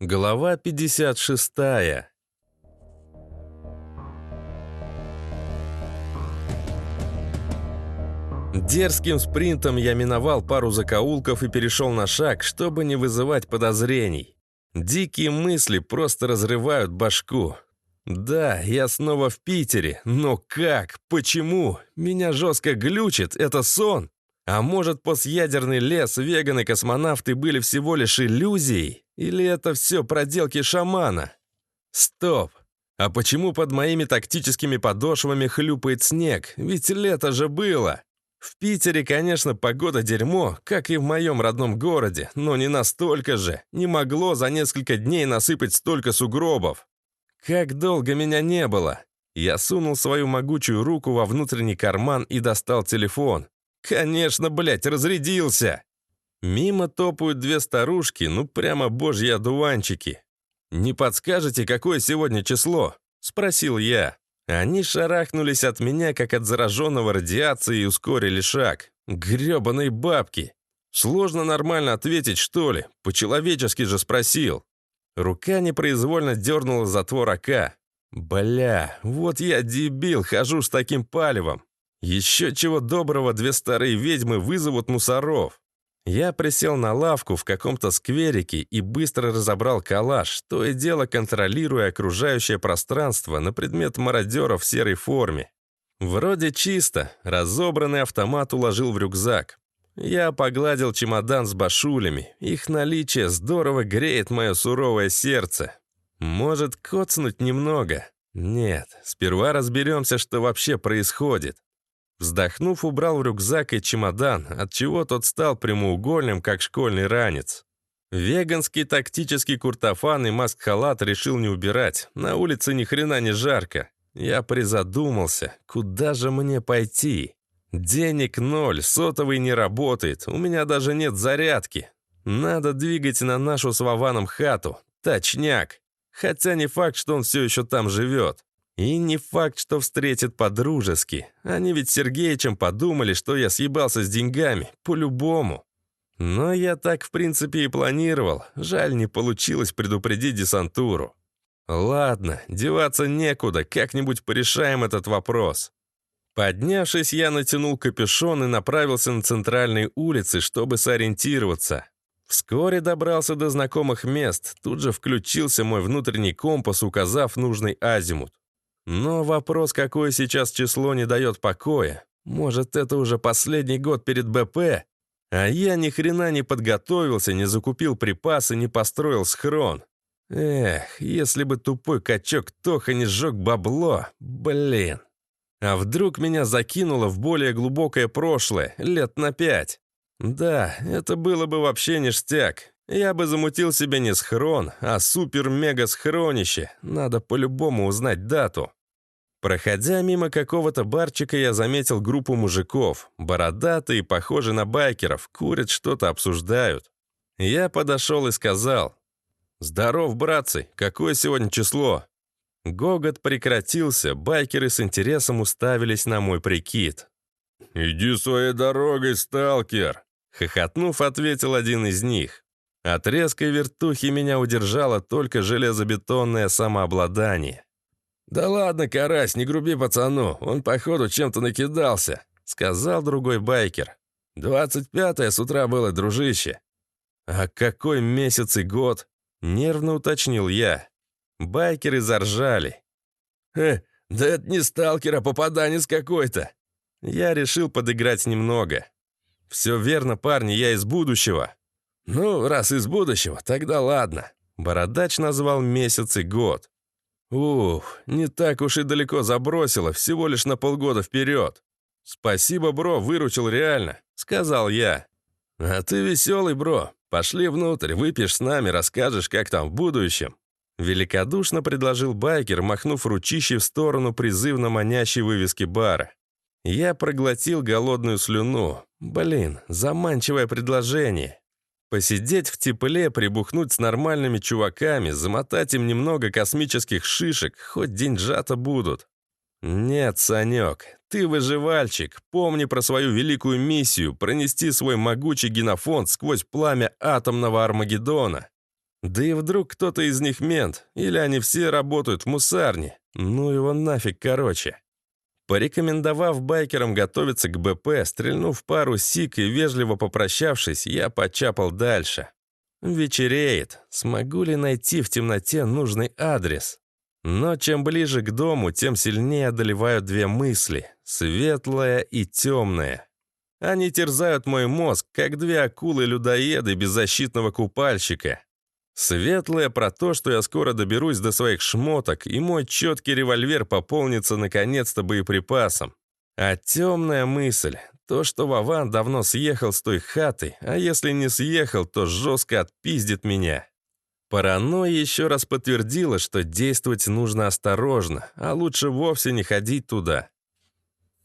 Глава 56 Дерзким спринтом я миновал пару закоулков и перешел на шаг, чтобы не вызывать подозрений. Дикие мысли просто разрывают башку. Да, я снова в Питере, но как? Почему? Меня жестко глючит, это сон? А может, постъядерный лес, веганы-космонавты были всего лишь иллюзией? Или это все проделки шамана? Стоп! А почему под моими тактическими подошвами хлюпает снег? Ведь лето же было! В Питере, конечно, погода дерьмо, как и в моем родном городе, но не настолько же. Не могло за несколько дней насыпать столько сугробов. Как долго меня не было? Я сунул свою могучую руку во внутренний карман и достал телефон. Конечно, блядь, разрядился. Мимо топают две старушки, ну прямо божьи одуванчики. «Не подскажете, какое сегодня число?» — спросил я. Они шарахнулись от меня, как от зараженного радиацией, и ускорили шаг. Гребаные бабки! Сложно нормально ответить, что ли? По-человечески же спросил. Рука непроизвольно дернула затвор ока. Бля, вот я дебил, хожу с таким палевом. Еще чего доброго две старые ведьмы вызовут мусоров. Я присел на лавку в каком-то скверике и быстро разобрал калаш, то и дело контролируя окружающее пространство на предмет мародеров в серой форме. Вроде чисто, разобранный автомат уложил в рюкзак. Я погладил чемодан с башулями, их наличие здорово греет мое суровое сердце. Может, коцнуть немного? Нет, сперва разберемся, что вообще происходит. Вздохнув, убрал в рюкзак и чемодан, отчего тот стал прямоугольным, как школьный ранец. Веганский тактический куртофан и маск-халат решил не убирать. На улице ни хрена не жарко. Я призадумался, куда же мне пойти? Денег ноль, сотовый не работает, у меня даже нет зарядки. Надо двигать на нашу с Вованом хату. Точняк. Хотя не факт, что он все еще там живет. И не факт, что встретит по-дружески. Они ведь с Сергеичем подумали, что я съебался с деньгами. По-любому. Но я так, в принципе, и планировал. Жаль, не получилось предупредить десантуру. Ладно, деваться некуда, как-нибудь порешаем этот вопрос. Поднявшись, я натянул капюшон и направился на центральные улицы, чтобы сориентироваться. Вскоре добрался до знакомых мест, тут же включился мой внутренний компас, указав нужный азимут. Но вопрос, какое сейчас число, не дает покоя. Может, это уже последний год перед БП? А я ни хрена не подготовился, не закупил припасы, не построил схрон. Эх, если бы тупой качок Тоха не сжег бабло, блин. А вдруг меня закинуло в более глубокое прошлое, лет на пять? Да, это было бы вообще ништяк. Я бы замутил себе не схрон, а супер-мега-схронище. Надо по-любому узнать дату. Проходя мимо какого-то барчика, я заметил группу мужиков. Бородатые, похожи на байкеров, курят, что-то обсуждают. Я подошел и сказал. «Здоров, братцы, какое сегодня число?» Гогот прекратился, байкеры с интересом уставились на мой прикид. «Иди своей дорогой, сталкер!» Хохотнув, ответил один из них. От резкой вертухи меня удержало только железобетонное самообладание. «Да ладно, Карась, не груби пацану, он, походу, чем-то накидался», — сказал другой байкер. «Двадцать пятое с утра было, дружище». «А какой месяц и год?» — нервно уточнил я. Байкеры заржали. «Э, да это не сталкер, а попаданец какой-то». Я решил подыграть немного. «Все верно, парни, я из будущего». «Ну, раз из будущего, тогда ладно». Бородач назвал месяц и год. Ух, не так уж и далеко забросило, всего лишь на полгода вперед. «Спасибо, бро, выручил реально», — сказал я. «А ты веселый, бро. Пошли внутрь, выпьешь с нами, расскажешь, как там в будущем». Великодушно предложил байкер, махнув ручищей в сторону призывно манящей вывески бара. Я проглотил голодную слюну. Блин, заманчивое предложение. Посидеть в тепле, прибухнуть с нормальными чуваками, замотать им немного космических шишек, хоть деньжата будут. Нет, Санек, ты выживальщик, помни про свою великую миссию пронести свой могучий генофонд сквозь пламя атомного Армагеддона. Да и вдруг кто-то из них мент, или они все работают в мусарне. Ну его нафиг короче. Порекомендовав байкерам готовиться к БП, стрельнув пару сик и вежливо попрощавшись, я почапал дальше. Вечереет. Смогу ли найти в темноте нужный адрес? Но чем ближе к дому, тем сильнее одолевают две мысли — светлая и темная. Они терзают мой мозг, как две акулы-людоеды беззащитного купальщика. Светлая про то, что я скоро доберусь до своих шмоток, и мой четкий револьвер пополнится наконец-то боеприпасом. А темная мысль — то, что Вован давно съехал с той хаты, а если не съехал, то жестко отпиздит меня. Паранойя еще раз подтвердила, что действовать нужно осторожно, а лучше вовсе не ходить туда.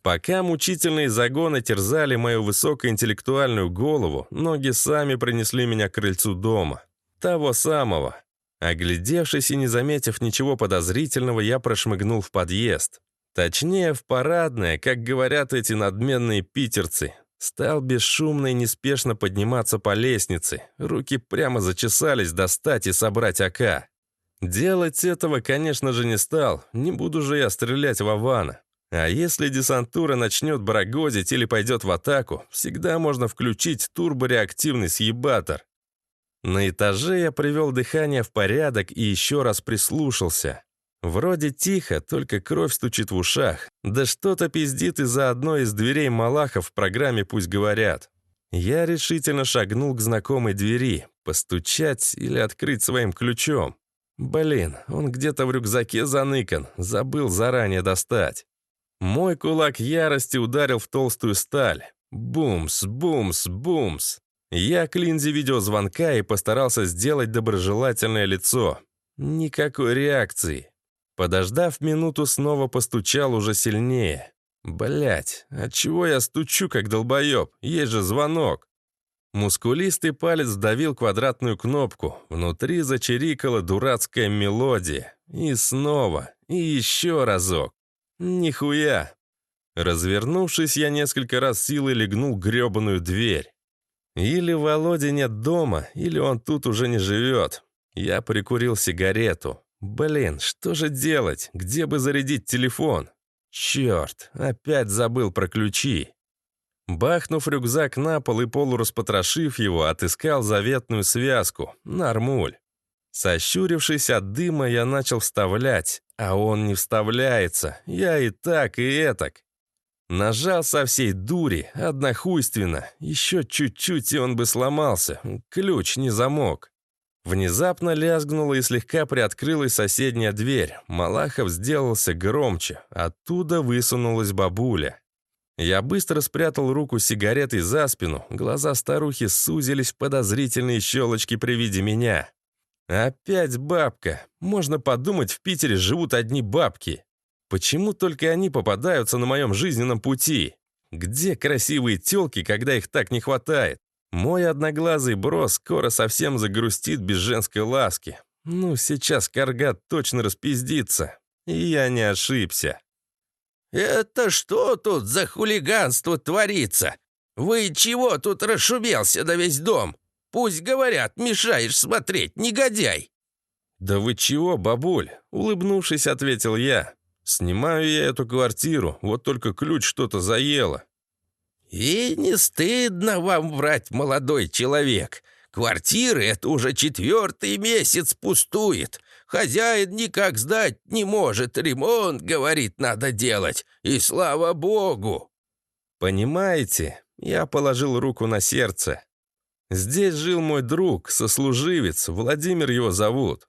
Пока мучительные загоны терзали мою высокоинтеллектуальную голову, ноги сами принесли меня к крыльцу дома. Того самого. Оглядевшись и не заметив ничего подозрительного, я прошмыгнул в подъезд. Точнее, в парадное, как говорят эти надменные питерцы. Стал бесшумно и неспешно подниматься по лестнице. Руки прямо зачесались достать и собрать АК. Делать этого, конечно же, не стал. Не буду же я стрелять в Авана. А если десантура начнет барагозить или пойдет в атаку, всегда можно включить турбореактивный съебатор. На этаже я привел дыхание в порядок и еще раз прислушался. Вроде тихо, только кровь стучит в ушах. Да что-то пиздит из-за одной из дверей Малаха в программе «Пусть говорят». Я решительно шагнул к знакомой двери. Постучать или открыть своим ключом. Блин, он где-то в рюкзаке заныкан, забыл заранее достать. Мой кулак ярости ударил в толстую сталь. Бумс, бумс, бумс. Я к линзе видеозвонка и постарался сделать доброжелательное лицо. Никакой реакции. Подождав минуту, снова постучал уже сильнее. Блять, отчего я стучу, как долбоеб? Есть же звонок. Мускулистый палец вдавил квадратную кнопку. Внутри зачирикала дурацкая мелодия. И снова, и еще разок. Нихуя. Развернувшись, я несколько раз силой легнул гребаную дверь. Или Володи нет дома, или он тут уже не живет. Я прикурил сигарету. Блин, что же делать? Где бы зарядить телефон? Черт, опять забыл про ключи. Бахнув рюкзак на пол и полураспотрошив его, отыскал заветную связку. Нормуль. Сощурившись от дыма, я начал вставлять, а он не вставляется. Я и так, и этак. Нажал со всей дури, однохуйственно. Еще чуть-чуть, и он бы сломался. Ключ не замок. Внезапно лязгнула и слегка приоткрылась соседняя дверь. Малахов сделался громче. Оттуда высунулась бабуля. Я быстро спрятал руку сигаретой за спину. Глаза старухи сузились в подозрительные щелочки при виде меня. Опять бабка. Можно подумать, в Питере живут одни бабки. Почему только они попадаются на моем жизненном пути? Где красивые тёлки, когда их так не хватает? Мой одноглазый бро скоро совсем загрустит без женской ласки. Ну, сейчас Карга точно распиздится. И я не ошибся. «Это что тут за хулиганство творится? Вы чего тут расшумелся на весь дом? Пусть говорят, мешаешь смотреть, негодяй!» «Да вы чего, бабуль?» — улыбнувшись, ответил я. Снимаю я эту квартиру, вот только ключ что-то заело». «И не стыдно вам врать, молодой человек. Квартира это уже четвертый месяц пустует. Хозяин никак сдать не может, ремонт, говорит, надо делать. И слава богу!» «Понимаете?» Я положил руку на сердце. «Здесь жил мой друг, сослуживец, Владимир его зовут».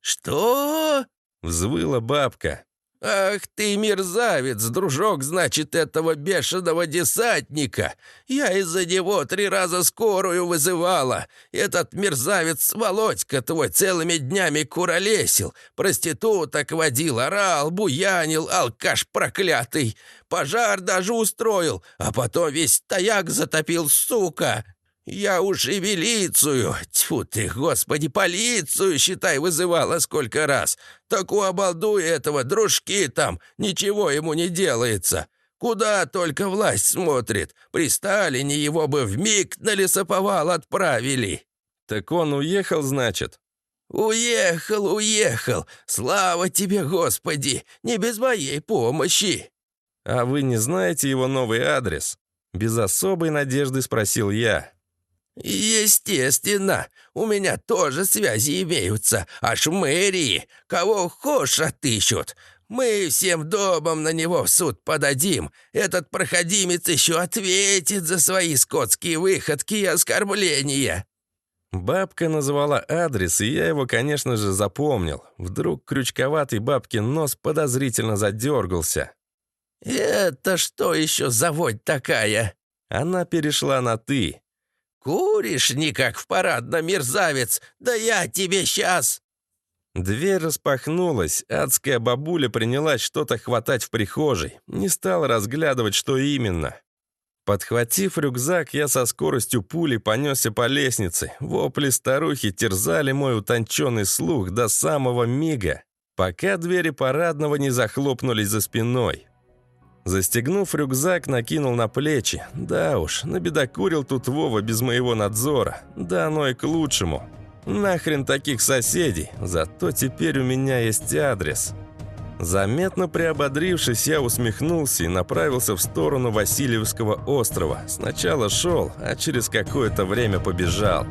«Что?» — взвыла бабка. «Ах ты, мерзавец, дружок, значит, этого бешеного десантника! Я из-за него три раза скорую вызывала. Этот мерзавец Володька твой целыми днями куролесил, проституток водил, орал, буянил, алкаш проклятый. Пожар даже устроил, а потом весь стояк затопил, сука!» «Я уж и милицию, тьфу ты, господи, полицию, считай, вызывала сколько раз. Так у обалдуя этого дружки там, ничего ему не делается. Куда только власть смотрит. При Сталине его бы в миг на лесоповал отправили». «Так он уехал, значит?» «Уехал, уехал! Слава тебе, Господи! Не без моей помощи!» «А вы не знаете его новый адрес?» Без особой надежды спросил я. «Естественно, у меня тоже связи имеются, аж мэрии. Кого хошь отыщут. Мы всем домом на него в суд подадим. Этот проходимец еще ответит за свои скотские выходки и оскорбления». Бабка назвала адрес, и я его, конечно же, запомнил. Вдруг крючковатый бабкин нос подозрительно задергался. «Это что еще за водь такая?» Она перешла на «ты». «Куришь не как в парадном, мерзавец! Да я тебе сейчас!» Дверь распахнулась, адская бабуля принялась что-то хватать в прихожей. Не стал разглядывать, что именно. Подхватив рюкзак, я со скоростью пули понесся по лестнице. Вопли старухи терзали мой утонченный слух до самого мига, пока двери парадного не захлопнулись за спиной. Застегнув рюкзак, накинул на плечи. Да уж, набедокурил тут Вова без моего надзора. Да оно и к лучшему. Нахрен таких соседей, зато теперь у меня есть адрес. Заметно приободрившись, я усмехнулся и направился в сторону Васильевского острова. Сначала шел, а через какое-то время побежал.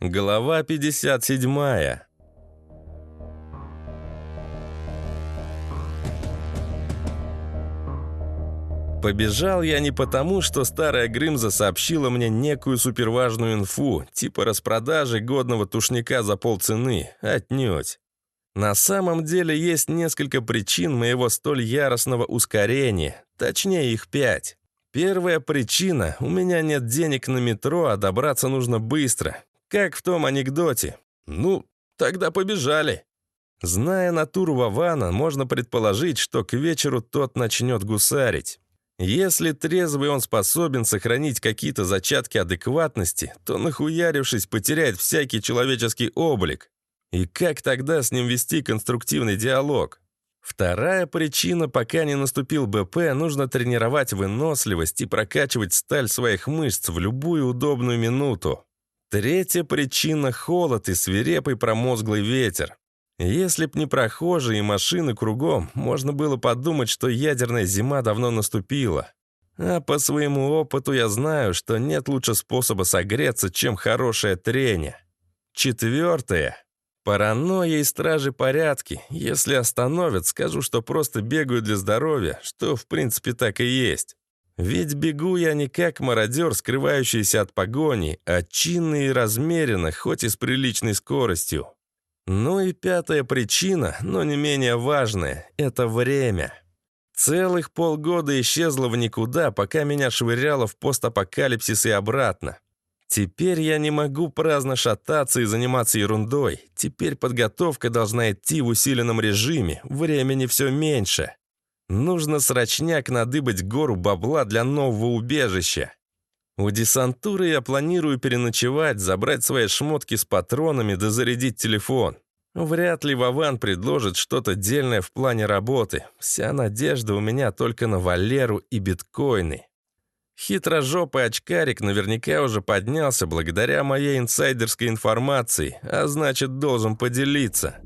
Глава 57 Побежал я не потому, что старая Грымза сообщила мне некую суперважную инфу, типа распродажи годного тушника за полцены, отнюдь. На самом деле есть несколько причин моего столь яростного ускорения, точнее их пять. Первая причина – у меня нет денег на метро, а добраться нужно быстро. Как в том анекдоте. Ну, тогда побежали. Зная натуру Вавана, можно предположить, что к вечеру тот начнет гусарить. Если трезвый он способен сохранить какие-то зачатки адекватности, то нахуярившись потеряет всякий человеческий облик. И как тогда с ним вести конструктивный диалог? Вторая причина, пока не наступил БП, нужно тренировать выносливость и прокачивать сталь своих мышц в любую удобную минуту. Третья причина – холод и свирепый промозглый ветер. Если б не прохожие и машины кругом, можно было подумать, что ядерная зима давно наступила. А по своему опыту я знаю, что нет лучше способа согреться, чем хорошее трение. Четвертое. Паранойя и стражи порядки. Если остановят, скажу, что просто бегаю для здоровья, что в принципе так и есть. Ведь бегу я не как мародер, скрывающийся от погони, а чинно и размеренно, хоть и с приличной скоростью. Ну и пятая причина, но не менее важная – это время. Целых полгода исчезло в никуда, пока меня швыряло в постапокалипсис и обратно. Теперь я не могу праздно шататься и заниматься ерундой. Теперь подготовка должна идти в усиленном режиме, времени все меньше. Нужно срочняк надыбать гору бабла для нового убежища. У десантуры я планирую переночевать, забрать свои шмотки с патронами да зарядить телефон. Вряд ли Вован предложит что-то дельное в плане работы. Вся надежда у меня только на Валеру и биткоины. Хитрожопый очкарик наверняка уже поднялся благодаря моей инсайдерской информации, а значит, должен поделиться.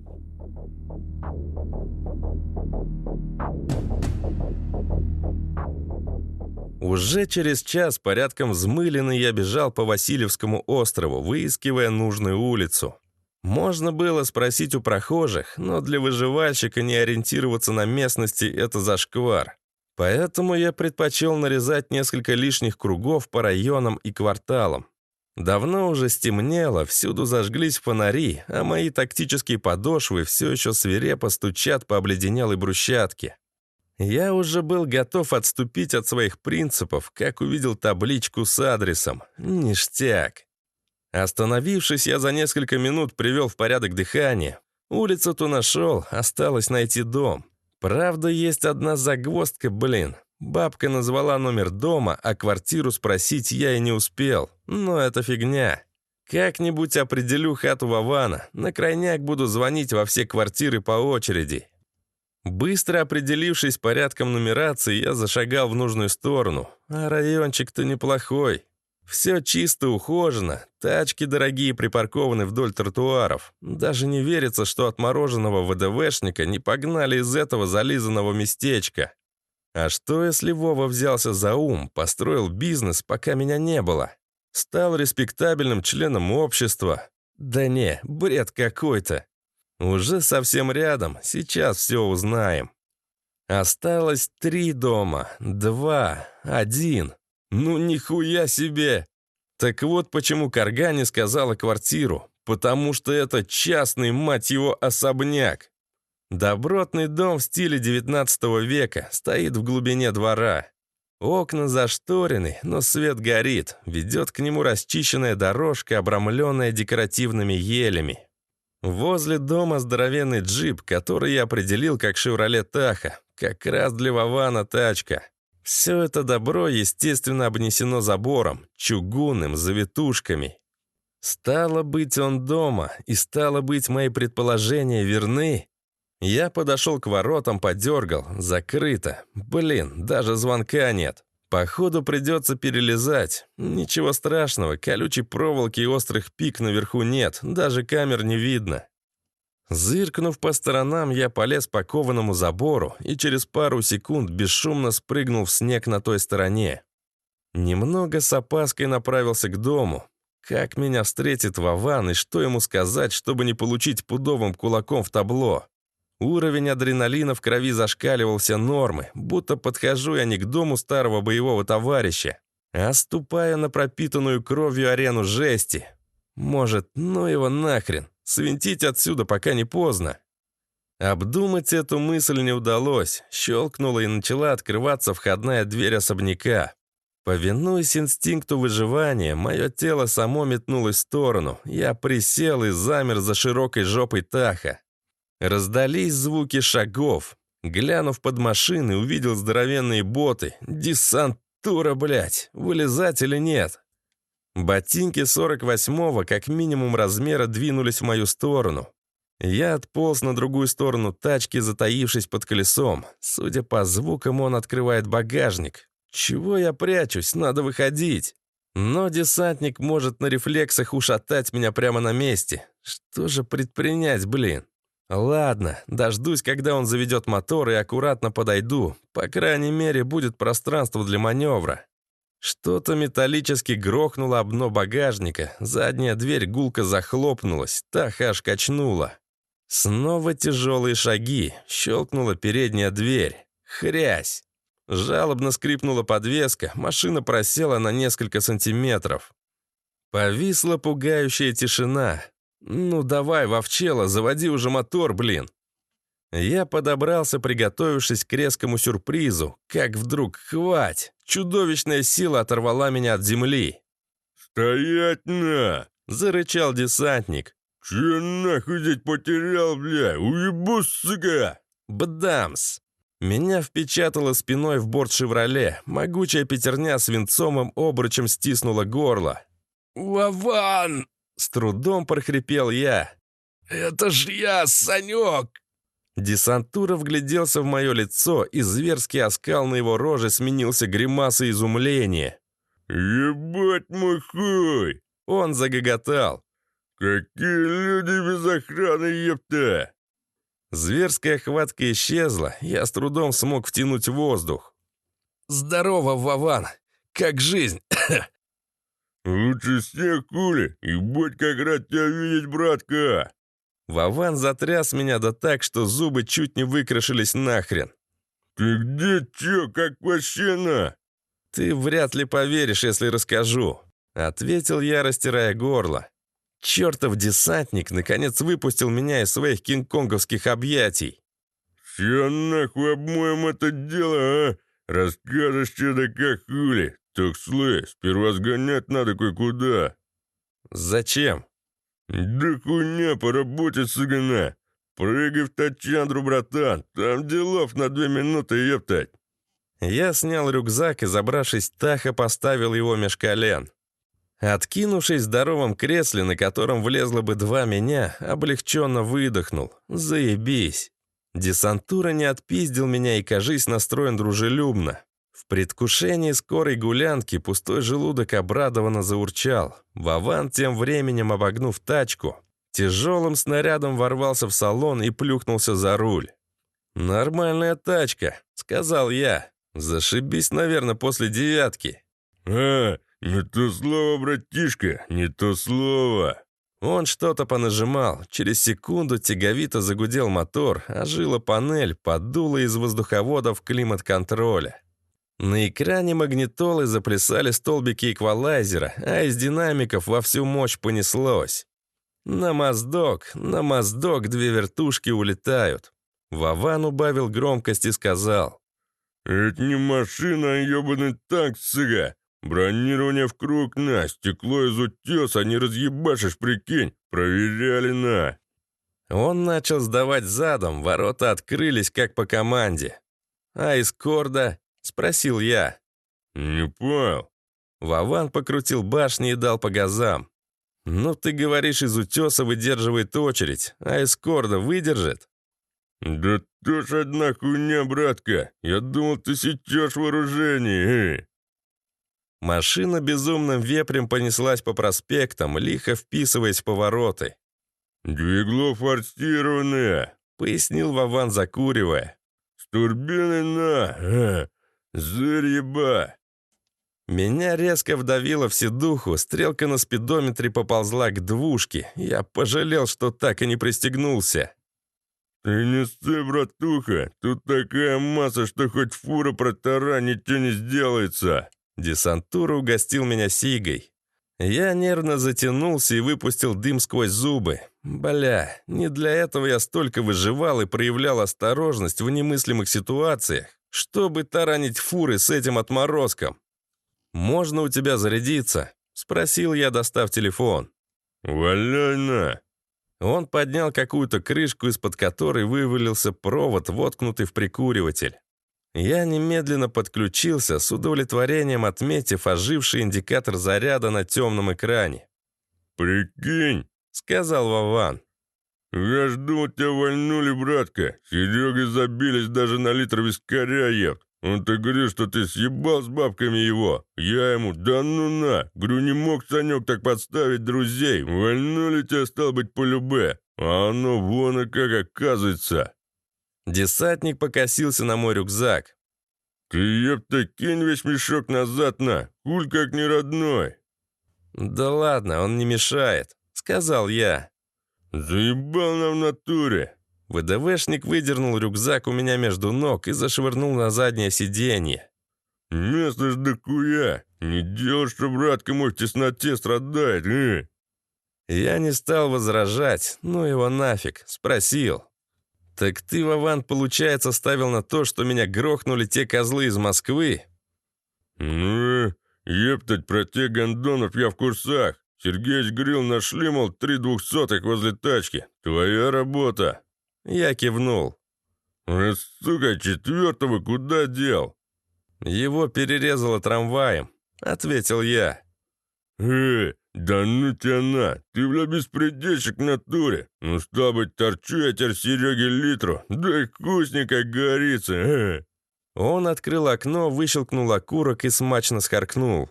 Уже через час, порядком взмыленный, я бежал по Васильевскому острову, выискивая нужную улицу. Можно было спросить у прохожих, но для выживальщика не ориентироваться на местности – это зашквар. Поэтому я предпочел нарезать несколько лишних кругов по районам и кварталам. Давно уже стемнело, всюду зажглись фонари, а мои тактические подошвы все еще свирепо стучат по обледенелой брусчатке. Я уже был готов отступить от своих принципов, как увидел табличку с адресом. Ништяк. Остановившись, я за несколько минут привел в порядок дыхание. Улицу-то нашел, осталось найти дом. Правда, есть одна загвоздка, блин. Бабка назвала номер дома, а квартиру спросить я и не успел. Но это фигня. Как-нибудь определю хату Вавана. На крайняк буду звонить во все квартиры по очереди. Быстро определившись порядком нумерации, я зашагал в нужную сторону. А райончик-то неплохой. Все чисто ухожено, тачки дорогие припаркованы вдоль тротуаров. Даже не верится, что отмороженного ВДВшника не погнали из этого зализанного местечка. А что, если Вова взялся за ум, построил бизнес, пока меня не было? Стал респектабельным членом общества? Да не, бред какой-то. Уже совсем рядом, сейчас все узнаем. Осталось три дома, два, один. Ну нихуя себе! Так вот почему Карга не сказала квартиру. Потому что это частный, мать его, особняк. Добротный дом в стиле 19 века стоит в глубине двора. Окна зашторены, но свет горит. Ведет к нему расчищенная дорожка, обрамленная декоративными елями. Возле дома здоровенный джип, который я определил как «Шевроле Таха». Как раз для Вована тачка. Все это добро, естественно, обнесено забором, чугунным, завитушками. Стало быть, он дома, и стало быть, мои предположения верны. Я подошел к воротам, подергал. Закрыто. Блин, даже звонка нет. Походу придется перелезать. Ничего страшного, колючей проволоки и острых пик наверху нет, даже камер не видно. Зыркнув по сторонам, я полез по кованому забору и через пару секунд бесшумно спрыгнул в снег на той стороне. Немного с опаской направился к дому. Как меня встретит Вован и что ему сказать, чтобы не получить пудовым кулаком в табло? Уровень адреналина в крови зашкаливал все нормы, будто подхожу я не к дому старого боевого товарища, а ступая на пропитанную кровью арену жести. Может, ну его нахрен. Свинтить отсюда, пока не поздно. Обдумать эту мысль не удалось. Щелкнула и начала открываться входная дверь особняка. Повинуясь инстинкту выживания, мое тело само метнулось в сторону. Я присел и замер за широкой жопой Таха. Раздались звуки шагов. Глянув под машины, увидел здоровенные боты. Десантура, блядь, вылезать или нет? Ботинки 48-го как минимум размера двинулись в мою сторону. Я отполз на другую сторону тачки, затаившись под колесом. Судя по звукам, он открывает багажник. Чего я прячусь? Надо выходить. Но десантник может на рефлексах ушатать меня прямо на месте. Что же предпринять, блин? Ладно, дождусь, когда он заведет мотор и аккуратно подойду. По крайней мере, будет пространство для маневра. Что-то металлически грохнуло об дно багажника, задняя дверь гулко захлопнулась, так аж качнула. Снова тяжелые шаги, щелкнула передняя дверь. Хрясь! Жалобно скрипнула подвеска, машина просела на несколько сантиметров. Повисла пугающая тишина. «Ну давай, Вовчела, заводи уже мотор, блин!» Я подобрался, приготовившись к резкому сюрпризу, как вдруг хвать! Чудовищная сила оторвала меня от земли. «Стоять на!» — зарычал десантник. «Че нахуй здесь потерял, бля? Уебу, сука!» «Бдамс!» Меня впечатало спиной в борт «Шевроле». Могучая пятерня свинцовым обручем стиснула горло. «Вован!» — с трудом прохрипел я. «Это ж я, Санек!» Десантура вгляделся в мое лицо, и зверский оскал на его роже сменился гримасой изумления. «Ебать мой хуй!» Он загоготал. «Какие люди без охраны, епта!» Зверская хватка исчезла, я с трудом смог втянуть воздух. «Здорово, Вован! Как жизнь?» «Лучше всех, хули! Ебать, как рад тебя видеть, братка!» Вован затряс меня да так, что зубы чуть не выкрашились нахрен. «Ты где, чё, как вообще на?» «Ты вряд ли поверишь, если расскажу», — ответил я, растирая горло. Чертов десантник наконец выпустил меня из своих кинг-конговских объятий. «Все нахуй обмоем это дело, а? Расскажешь, что да как хули. Так слышь, сперва сгонять надо кое-куда». «Зачем?» «Да хуйня, по работе цыгана. Прыгай в Тачандру, братан. Там делов на две минуты, ептать». Я снял рюкзак и, забравшись Таха, поставил его меж колен. Откинувшись в здоровом кресле, на котором влезло бы два меня, облегченно выдохнул. «Заебись!» Десантура не отпиздил меня и, кажись, настроен дружелюбно. В предвкушении скорой гулянки пустой желудок обрадованно заурчал. Вован тем временем, обогнув тачку, тяжелым снарядом ворвался в салон и плюхнулся за руль. «Нормальная тачка», — сказал я. «Зашибись, наверное, после девятки». «А, не то слово, братишка, не то слово». Он что-то понажимал. Через секунду тяговито загудел мотор, ожила панель, подула из воздуховодов климат-контроля. На экране магнитолы заплясали столбики эквалайзера, а из динамиков во всю мощь понеслось. На моздок, на моздок две вертушки улетают. Вован убавил громкость и сказал. «Это не машина, а ебаный танк, сыга. Бронирование в круг на, стекло из утеса не разъебашишь, прикинь. Проверяли на». Он начал сдавать задом, ворота открылись, как по команде. А из корда Спросил я. «Не понял». Вован покрутил башни и дал по газам. «Ну, ты говоришь, из утеса выдерживает очередь, а из корда выдержит?» «Да тоже одна хуйня, братка. Я думал, ты сечешь вооружение, э. Машина безумным вепрем понеслась по проспектам, лихо вписываясь в повороты. «Двигло форсированное», — пояснил Вован, закуривая. «С турбиной на, э. «Зырьеба!» Меня резко вдавило в седуху, стрелка на спидометре поползла к двушке. Я пожалел, что так и не пристегнулся. «Ты не ссы, братуха, тут такая масса, что хоть фура протара, ничего не сделается!» Десантура угостил меня сигой. Я нервно затянулся и выпустил дым сквозь зубы. Бля, не для этого я столько выживал и проявлял осторожность в немыслимых ситуациях чтобы таранить фуры с этим отморозком. «Можно у тебя зарядиться?» — спросил я, достав телефон. «Валяй на!» Он поднял какую-то крышку, из-под которой вывалился провод, воткнутый в прикуриватель. Я немедленно подключился, с удовлетворением отметив оживший индикатор заряда на темном экране. «Прикинь», — сказал Вован. «Я жду, тебя вольнули, братка. Серега забились даже на литр вискаря ев. Он-то говорит, что ты съебал с бабками его. Я ему, да ну на. Говорю, не мог Санек так подставить друзей. Вольнули тебя, стал быть, полюбе. А оно вон и как оказывается». Десантник покосился на мой рюкзак. «Ты, епта, кинь весь мешок назад на. Куль как не родной». «Да ладно, он не мешает», — сказал я. «Заебал нам в натуре!» ВДВшник выдернул рюкзак у меня между ног и зашвырнул на заднее сиденье. «Место ж дохуя! Не делай, что братка мой в тесноте страдает, э!» Я не стал возражать, ну его нафиг, спросил. «Так ты, Вован, получается, ставил на то, что меня грохнули те козлы из Москвы?» «Ну, ептать, про тех гондонов я в курсах. Сергеич говорил, нашли, мол, три двухсотых возле тачки. Твоя работа». Я кивнул. «А, сука, четвертого куда дел?» «Его перерезало трамваем», — ответил я. «Э, да ну тебя на, ты, бля, беспредельщик в натуре. Ну, стал быть, торчу я теперь Сереге литру, да и вкусненько, как говорится, э». Он открыл окно, выщелкнул окурок и смачно схаркнул.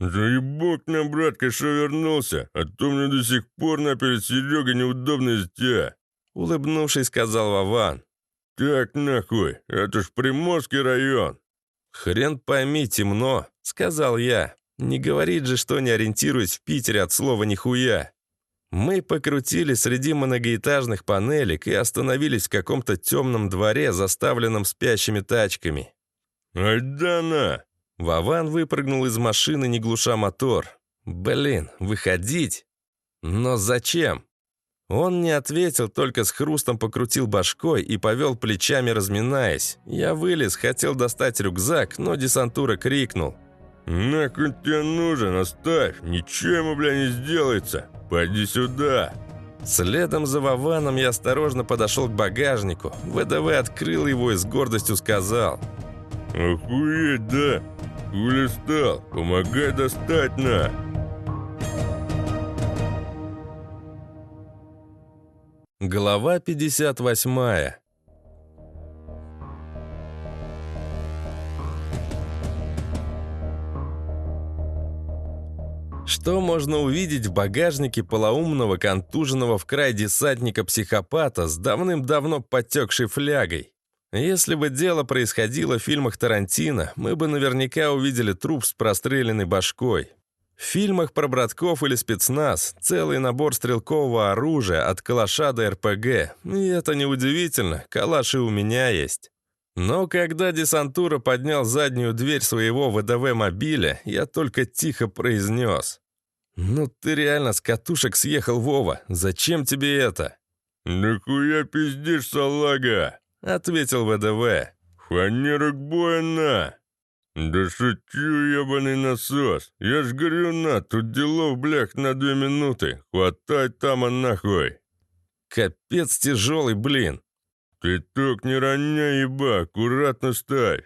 «Заебок нам, братка, что вернулся, а то мне до сих пор на перед Серегой неудобно из тебя», улыбнувшись, сказал Вован. «Так нахуй, это ж Приморский район». «Хрен пойми, темно», — сказал я. «Не говорит же, что не ориентируюсь в Питере от слова «нихуя». Мы покрутили среди многоэтажных панелек и остановились в каком-то темном дворе, заставленном спящими тачками. «Айдана!» Вован выпрыгнул из машины, не глуша мотор. «Блин, выходить? Но зачем?» Он не ответил, только с хрустом покрутил башкой и повел плечами, разминаясь. Я вылез, хотел достать рюкзак, но десантура крикнул. «Нахуй тебе нужен? Оставь! Ничего ему, бля, не сделается! Пойди сюда!» Следом за Вованом я осторожно подошел к багажнику. ВДВ открыл его и с гордостью сказал. «Охуеть, да? Улистал, помогай достать на!» Глава 58 Что можно увидеть в багажнике полоумного, контуженного в край десантника-психопата с давным-давно подтекшей флягой? Если бы дело происходило в фильмах Тарантино, мы бы наверняка увидели труп с простреленной башкой. В фильмах про братков или спецназ целый набор стрелкового оружия от калаша до РПГ. И это неудивительно, и у меня есть. Но когда десантура поднял заднюю дверь своего ВДВ-мобиля, я только тихо произнес. «Ну ты реально с катушек съехал, Вова. Зачем тебе это?» «Нахуя пиздишь, салага?» — ответил ВДВ. «Фанера к бою на!» «Да шучу, ебаный насос! Я ж говорю, на, тут делов, блях, на две минуты! Хватай там, а нахуй!» «Капец тяжелый, блин!» «Ты ток не роняй, еба, аккуратно ставь!»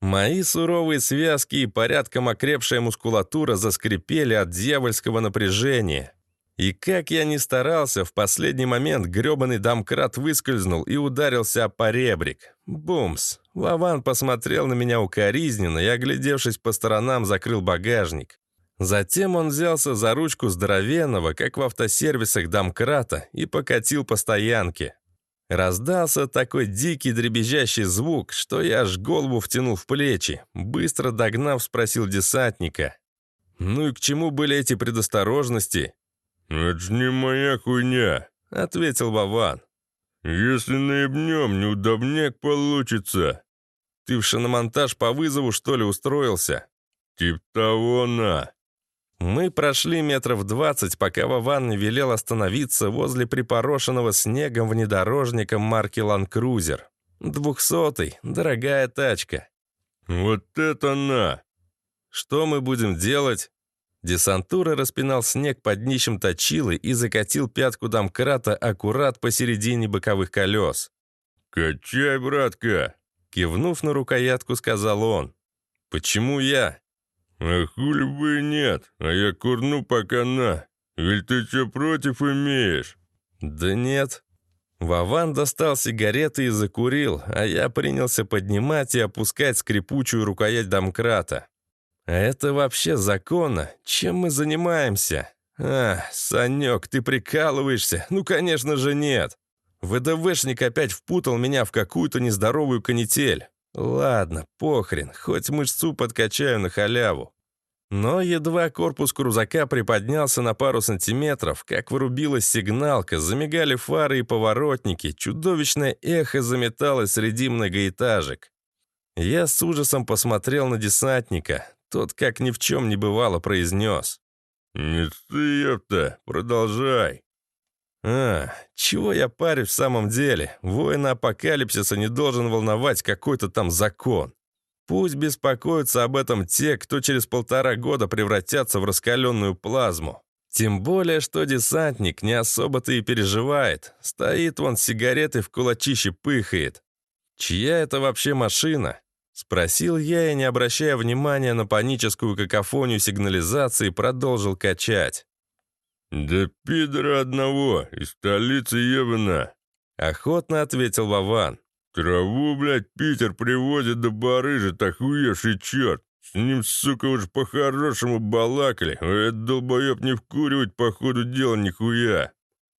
Мои суровые связки и порядком окрепшая мускулатура заскрипели от дьявольского напряжения. И как я ни старался, в последний момент грёбаный домкрат выскользнул и ударился о поребрик. Бумс! Вован посмотрел на меня укоризненно и, оглядевшись по сторонам, закрыл багажник. Затем он взялся за ручку здоровенного, как в автосервисах домкрата, и покатил по стоянке. Раздался такой дикий дребезжащий звук, что я аж голову втянул в плечи. Быстро догнав, спросил десантника. «Ну и к чему были эти предосторожности?» «Это ж не моя хуйня», — ответил Вован. «Если наебнем, неудобняк получится». «Ты в шиномонтаж по вызову, что ли, устроился?» «Тип того на». Мы прошли метров двадцать, пока Вован не велел остановиться возле припорошенного снегом внедорожника марки «Ланкрузер». Двухсотый, дорогая тачка. «Вот это на!» «Что мы будем делать?» Десантура распинал снег под днищем точилы и закатил пятку домкрата аккурат посередине боковых колес. «Качай, братка!» Кивнув на рукоятку, сказал он. «Почему я?» «А хули бы нет, а я курну пока на. Ведь ты что против имеешь?» «Да нет». Вован достал сигареты и закурил, а я принялся поднимать и опускать скрипучую рукоять домкрата. «Это вообще законно? Чем мы занимаемся?» «А, Санек, ты прикалываешься? Ну, конечно же, нет. ВДВшник опять впутал меня в какую-то нездоровую канитель. Ладно, похрен, хоть мышцу подкачаю на халяву». Но едва корпус крузака приподнялся на пару сантиметров, как вырубилась сигналка, замигали фары и поворотники, чудовищное эхо заметалось среди многоэтажек. Я с ужасом посмотрел на десантника. Тот, как ни в чем не бывало, произнес. «Не ты, ёпта, продолжай». «А, чего я парюсь в самом деле? Воина апокалипсиса не должен волновать какой-то там закон. Пусть беспокоятся об этом те, кто через полтора года превратятся в раскаленную плазму. Тем более, что десантник не особо-то и переживает. Стоит вон с сигаретой в кулачище пыхает. Чья это вообще машина? Спросил я и, не обращая внимания на паническую какофонию сигнализации, продолжил качать. «Да пидора одного, из столицы ебана!» Охотно ответил Вован. «Траву, блядь, Питер привозит до барыжит, охуевший черт! С ним, сука, уж по-хорошему балакали, а этот долбоеб не вкуривать по ходу дела нихуя!»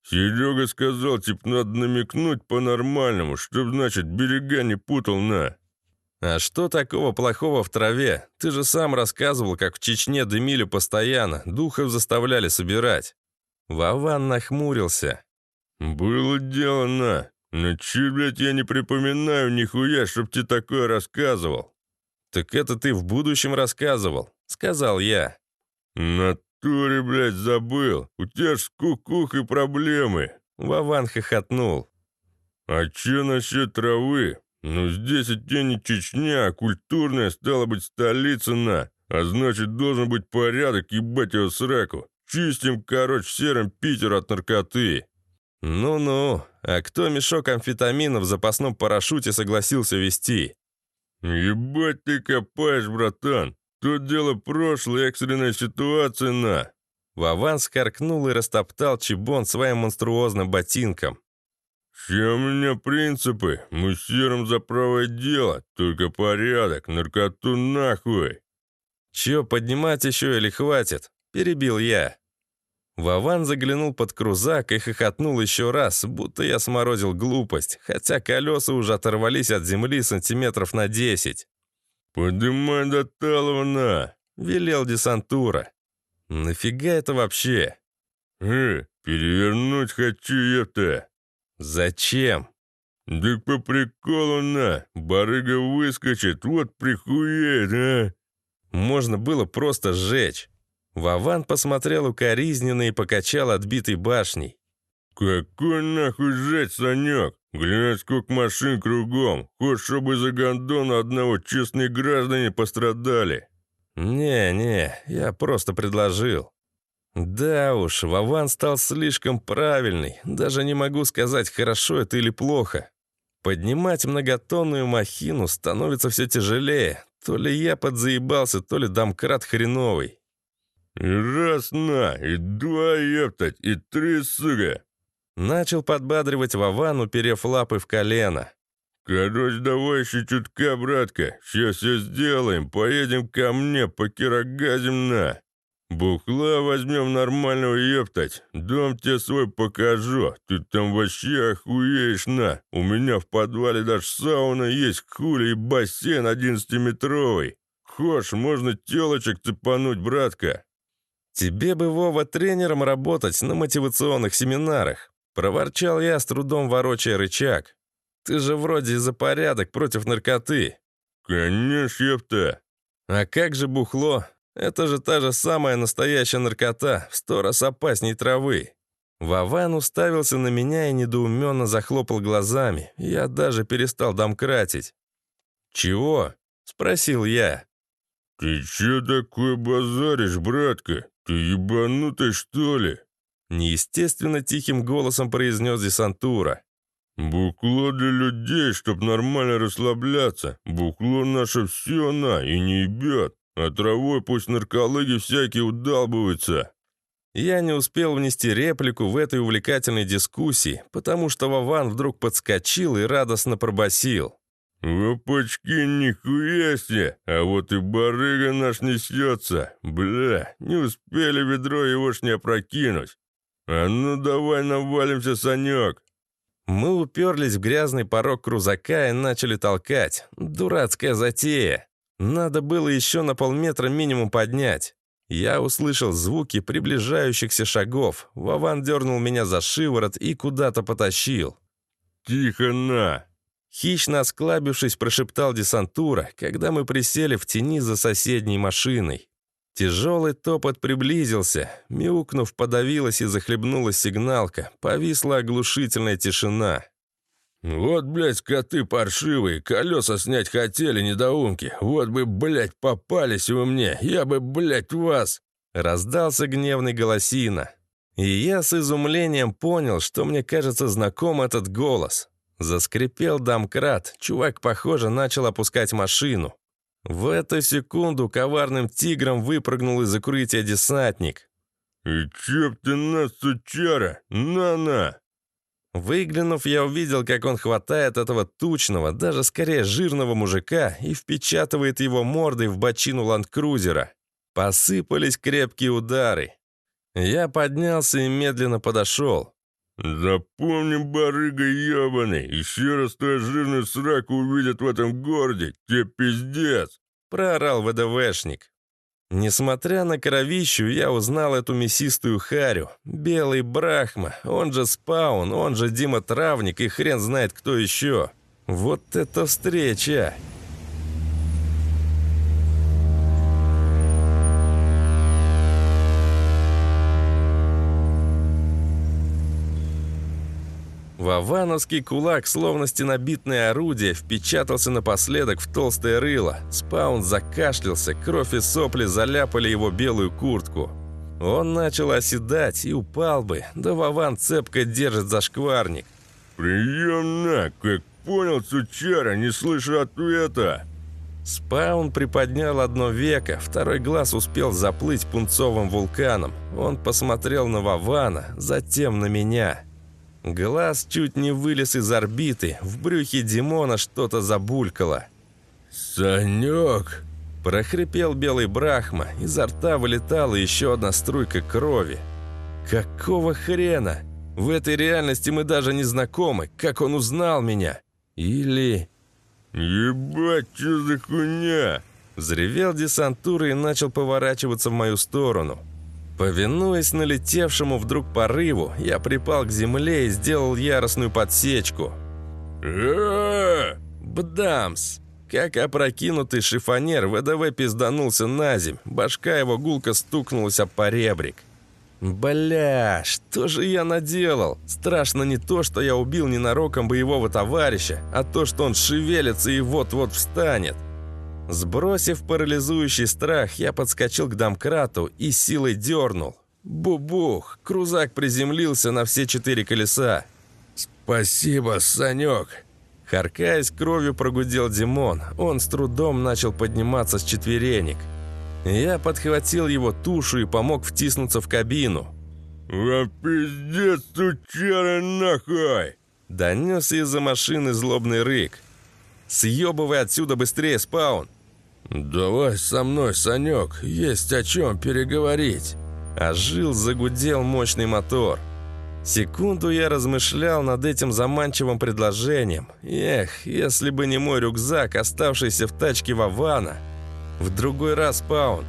Серега сказал, типа, надо намекнуть по-нормальному, чтоб, значит, берега не путал на. «А что такого плохого в траве? Ты же сам рассказывал, как в Чечне дымили постоянно, духов заставляли собирать». Вован нахмурился. «Было дело, на. Но че, блядь, я не припоминаю нихуя, чтоб тебе такое рассказывал». «Так это ты в будущем рассказывал», — сказал я. «Натуре, блядь, забыл. У тебя ж с кукухой проблемы». Вован хохотнул. «А че насчет травы? «Ну здесь те не Чечня, а культурная, стала быть, столица на, а значит, должен быть порядок, ебать его сраку. Чистим, короче, серым Питер от наркоты». «Ну-ну, а кто мешок амфетамина в запасном парашюте согласился вести?» «Ебать ты копаешь, братан! Тут дело прошлое, экстренная ситуация на!» Вован скоркнул и растоптал чебон своим монструозным ботинком. «Все у меня принципы. Мы серым за правое дело. Только порядок. Наркоту нахуй!» «Че, поднимать еще или хватит?» – перебил я. Вован заглянул под крузак и хохотнул еще раз, будто я сморозил глупость, хотя колеса уже оторвались от земли сантиметров на десять. «Подымай до Таловна!» — велел десантура. «Нафига это вообще?» «Э, перевернуть хочу, ёпта!» «Зачем?» «Так по приколу на, барыга выскочит, вот прихуеет, а!» Можно было просто сжечь. Вован посмотрел укоризненно и покачал отбитой башней. «Какой нахуй жать, Санек? Глянь, сколько машин кругом. Хочешь, чтобы за гондона одного честные граждане пострадали?» «Не-не, я просто предложил». Да уж, Вован стал слишком правильный. Даже не могу сказать, хорошо это или плохо. Поднимать многотонную махину становится все тяжелее. То ли я подзаебался, то ли домкрат хреновый. «И раз на, и два, ептать, и три, сука!» Начал подбадривать Вован, уперев лапы в колено. «Короче, давай еще чутка, братка. Сейчас все сделаем. Поедем ко мне, покирогазим на. Бухла возьмем нормального, ептать. Дом тебе свой покажу. Ты там вообще охуеешь на. У меня в подвале даже сауна есть, хули и бассейн одиннадцатиметровый. Хошь, можно телочек цепануть, братка». «Тебе бы, Вова, тренером работать на мотивационных семинарах», проворчал я, с трудом ворочая рычаг. «Ты же вроде за порядок против наркоты». «Конечно, епта». «А как же бухло? Это же та же самая настоящая наркота, в сто раз опасней травы». Вован уставился на меня и недоуменно захлопал глазами. Я даже перестал домкратить. «Чего?» — спросил я. «Ты чё такое базаришь, братка? «Ты ебанутый, что ли?» Неестественно тихим голосом произнес десантура. «Букло для людей, чтоб нормально расслабляться. Букло наше все на и не ебет. А травой пусть наркологи всякие удалбываются». Я не успел внести реплику в этой увлекательной дискуссии, потому что Вован вдруг подскочил и радостно пробасил. «Опачки, нихуя себе! А вот и барыга наш несется! Бля, не успели ведро его ж не опрокинуть! А ну давай навалимся, Санек!» Мы уперлись в грязный порог крузака и начали толкать. Дурацкая затея. Надо было еще на полметра минимум поднять. Я услышал звуки приближающихся шагов. Вован дернул меня за шиворот и куда-то потащил. «Тихо на!» Хищно осклабившись, прошептал десантура, когда мы присели в тени за соседней машиной. Тяжелый топот приблизился, мяукнув, подавилась и захлебнулась сигналка, повисла оглушительная тишина. «Вот, блядь, коты паршивые, колеса снять хотели, недоумки. Вот бы, блядь, попались вы мне, я бы, блядь, вас!» Раздался гневный голосина. И я с изумлением понял, что мне кажется знаком этот голос. Заскрипел домкрат, чувак, похоже, начал опускать машину. В эту секунду коварным тигром выпрыгнул из укрытия десантник. «И б ты нас, сучара? На-на!» Выглянув, я увидел, как он хватает этого тучного, даже скорее жирного мужика и впечатывает его мордой в бочину ландкрузера. Посыпались крепкие удары. Я поднялся и медленно подошел. «Запомни, барыга ебаный, еще раз твою жирную сраку увидят в этом городе, тебе пиздец!» Проорал ВДВшник. Несмотря на кровищу, я узнал эту мясистую харю. Белый Брахма, он же Спаун, он же Дима Травник и хрен знает кто еще. Вот это встреча! Вовановский кулак, словно стенобитное орудие, впечатался напоследок в толстое рыло. Спаун закашлялся, кровь и сопли заляпали его белую куртку. Он начал оседать и упал бы, да Вован цепко держит за шкварник. «Прием на, как понял, сучара, не слышу ответа!» Спаун приподнял одно веко, второй глаз успел заплыть пунцовым вулканом. Он посмотрел на Вована, затем на меня. Глаз чуть не вылез из орбиты, в брюхе Димона что-то забулькало. «Санек!» – Прохрипел белый брахма, изо рта вылетала еще одна струйка крови. Какого хрена? В этой реальности мы даже не знакомы. Как он узнал меня? Или... «Ебать, что за хуйня?» Взревел десантура и начал поворачиваться в мою сторону. Повинуясь налетевшему вдруг порыву, я припал к земле и сделал яростную подсечку. Бдамс! Как опрокинутый шифонер, ВДВ пизданулся на земь, башка его гулко стукнулась об поребрик. Бля, что же я наделал? Страшно не то, что я убил ненароком боевого товарища, а то, что он шевелится и вот-вот встанет. Сбросив парализующий страх, я подскочил к домкрату и силой дернул. Бубух! Крузак приземлился на все четыре колеса. «Спасибо, Санек!» Харкаясь кровью, прогудел Димон. Он с трудом начал подниматься с четверенек. Я подхватил его тушу и помог втиснуться в кабину. «Вам пиздец, сучара, нахуй!» Донесся из-за машины злобный рык. «Съебывай отсюда быстрее, спаун!» «Давай со мной, Санек, есть о чем переговорить!» Ожил, загудел мощный мотор. Секунду я размышлял над этим заманчивым предложением. Эх, если бы не мой рюкзак, оставшийся в тачке Вавана. В другой раз паун.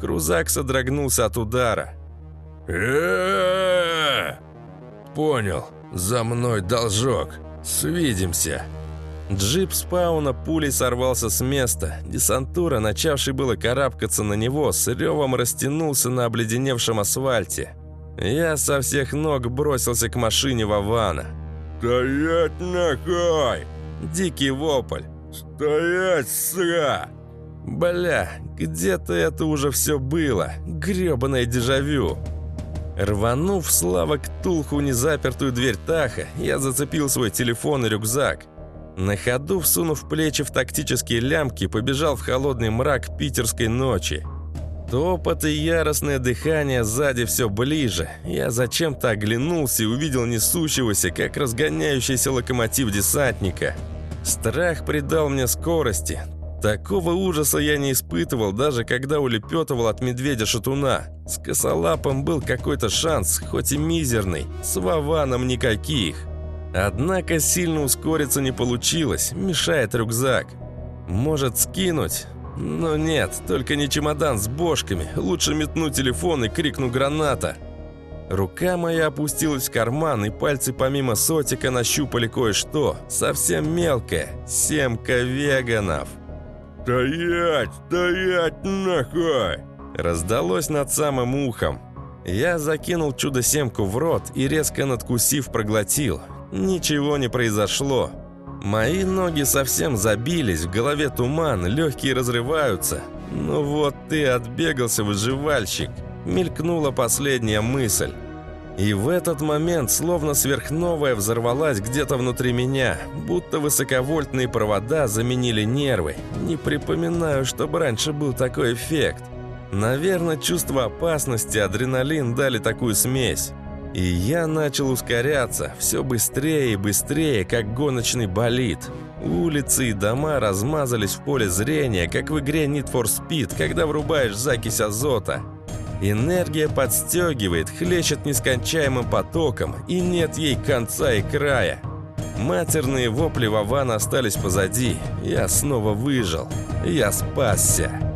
Крузак содрогнулся от удара. Понял. За мной должок. Свидимся. Джип спауна пулей сорвался с места. Десантура, начавший было карабкаться на него, с ревом растянулся на обледеневшем асфальте. Я со всех ног бросился к машине Вавана. «Стоять нахуй!» Дикий вопль. «Стоять, сра!» Бля, где-то это уже все было. Гребаное дежавю. Рванув слава к Тулху незапертую дверь Таха, я зацепил свой телефон и рюкзак. На ходу, всунув плечи в тактические лямки, побежал в холодный мрак питерской ночи. Топот и яростное дыхание сзади все ближе. Я зачем-то оглянулся и увидел несущегося, как разгоняющийся локомотив десантника. Страх придал мне скорости. Такого ужаса я не испытывал, даже когда улепетывал от медведя-шатуна. С косолапом был какой-то шанс, хоть и мизерный, с Вованом никаких. Однако сильно ускориться не получилось, мешает рюкзак. Может скинуть? Но нет, только не чемодан с бошками. Лучше метну телефон и крикну «граната». Рука моя опустилась в карман, и пальцы помимо сотика нащупали кое-что. Совсем мелкое. Семка веганов. «Стоять! Стоять нахуй!» Раздалось над самым ухом. Я закинул чудо-семку в рот и, резко надкусив, проглотил. Ничего не произошло. Мои ноги совсем забились, в голове туман, легкие разрываются. Ну вот ты отбегался, выживальщик. Мелькнула последняя мысль. И в этот момент словно сверхновая взорвалась где-то внутри меня, будто высоковольтные провода заменили нервы. Не припоминаю, чтобы раньше был такой эффект. Наверное, чувство опасности, адреналин дали такую смесь. И я начал ускоряться, все быстрее и быстрее, как гоночный болид. Улицы и дома размазались в поле зрения, как в игре Need for Speed, когда врубаешь закись азота. Энергия подстегивает, хлещет нескончаемым потоком, и нет ей конца и края. Матерные вопли Вавана остались позади. Я снова выжил. Я спасся.